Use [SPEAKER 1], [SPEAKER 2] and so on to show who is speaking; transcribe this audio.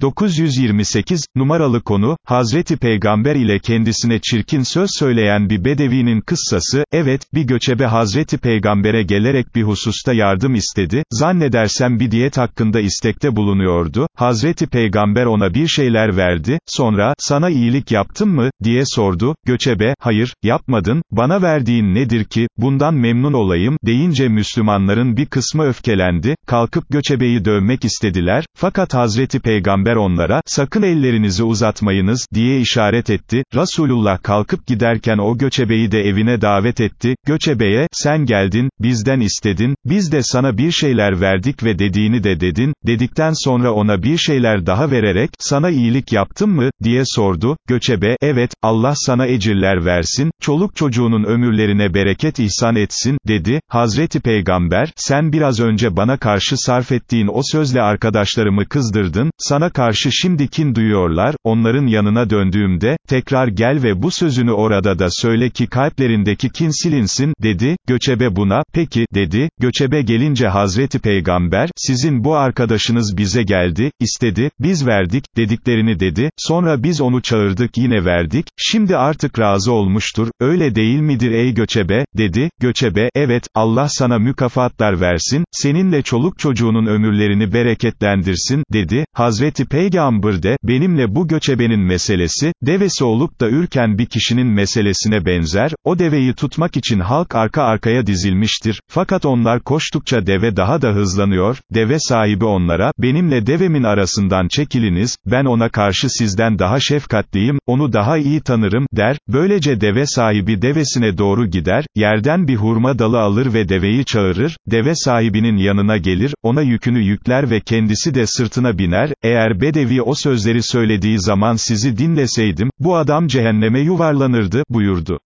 [SPEAKER 1] 928, numaralı konu, Hazreti Peygamber ile kendisine çirkin söz söyleyen bir bedevinin kıssası, evet, bir göçebe Hazreti Peygamber'e gelerek bir hususta yardım istedi, zannedersem bir diyet hakkında istekte bulunuyordu, Hazreti Peygamber ona bir şeyler verdi, sonra, sana iyilik yaptım mı, diye sordu, göçebe, hayır, yapmadın, bana verdiğin nedir ki, bundan memnun olayım, deyince Müslümanların bir kısmı öfkelendi, kalkıp göçebeyi dövmek istediler, fakat Hazreti Peygamber, Peygamber onlara, sakın ellerinizi uzatmayınız, diye işaret etti, Resulullah kalkıp giderken o göçebeyi de evine davet etti, göçebeye, sen geldin, bizden istedin, biz de sana bir şeyler verdik ve dediğini de dedin, dedikten sonra ona bir şeyler daha vererek, sana iyilik yaptım mı, diye sordu, göçebe, evet, Allah sana ecirler versin, çoluk çocuğunun ömürlerine bereket ihsan etsin, dedi, Hazreti Peygamber, sen biraz önce bana karşı sarf ettiğin o sözle arkadaşlarımı kızdırdın, sana karşı şimdi kin duyuyorlar, onların yanına döndüğümde, tekrar gel ve bu sözünü orada da söyle ki kalplerindeki kin silinsin, dedi, göçebe buna, peki, dedi, göçebe gelince Hazreti Peygamber, sizin bu arkadaşınız bize geldi, istedi, biz verdik, dediklerini dedi, sonra biz onu çağırdık yine verdik, şimdi artık razı olmuştur, öyle değil midir ey göçebe, dedi, göçebe, evet, Allah sana mükafatlar versin, seninle çoluk çocuğunun ömürlerini bereketlendirsin, dedi, Hazreti Peygamber de, benimle bu göçebenin meselesi, devesi olup da ürken bir kişinin meselesine benzer, o deveyi tutmak için halk arka arkaya dizilmiştir, fakat onlar koştukça deve daha da hızlanıyor, deve sahibi onlara, benimle devemin arasından çekiliniz, ben ona karşı sizden daha şefkatliyim, onu daha iyi tanırım, der, böylece deve sahibi devesine doğru gider, yerden bir hurma dalı alır ve deveyi çağırır, deve sahibinin yanına gelir, ona yükünü yükler ve kendisi de sırtına biner, eğer Bedevi o sözleri söylediği zaman sizi dinleseydim, bu adam cehenneme yuvarlanırdı, buyurdu.